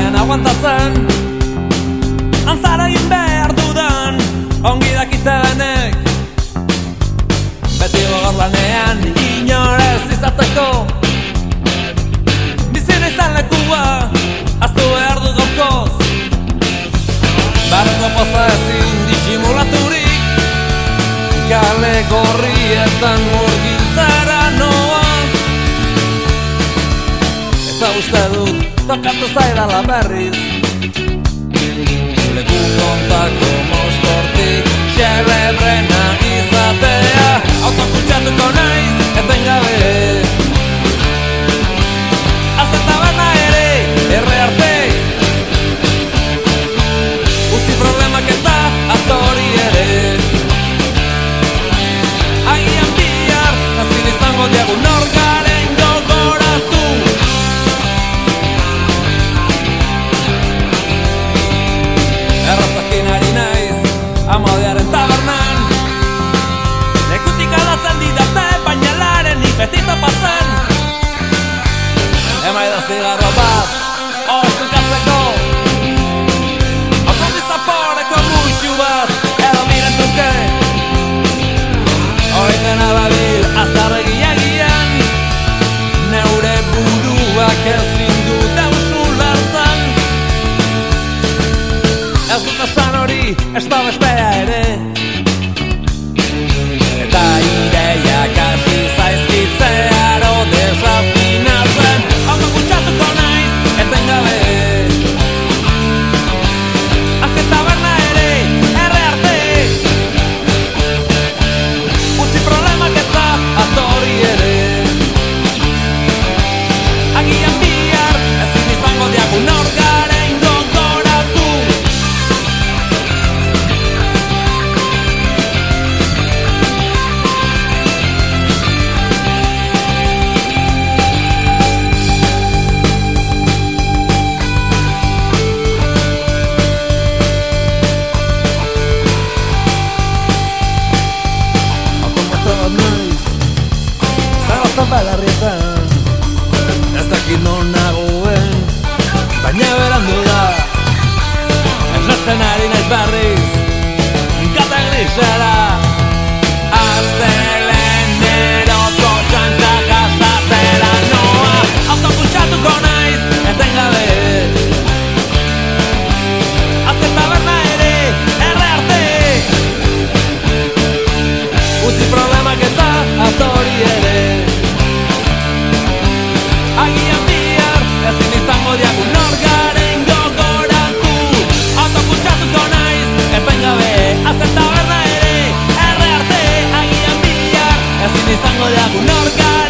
gainean aguantatzen Antzara egin behar dudan Ongi dakitenek. Beti gogor lanean Inorez izateko. Bizina izan lekua Aztu behar du gokoz Barruko poza ezin Dizimulaturik Kale gorrietan Murgintzara noa. Eta uste dut zokatu zaidala berriz. Leku kontako nabil azarregia gian. Neure buruak ezin dut hausul hartzan Ez dut esan hori, ez da bestea ere. I'm not a guy